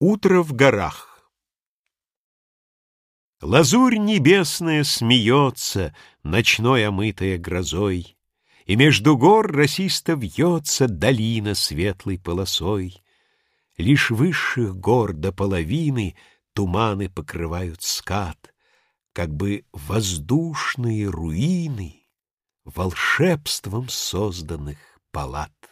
Утро в горах Лазурь небесная смеется, Ночной омытая грозой, И между гор росисто вьется Долина светлой полосой. Лишь высших гор до половины Туманы покрывают скат, Как бы воздушные руины Волшебством созданных палат.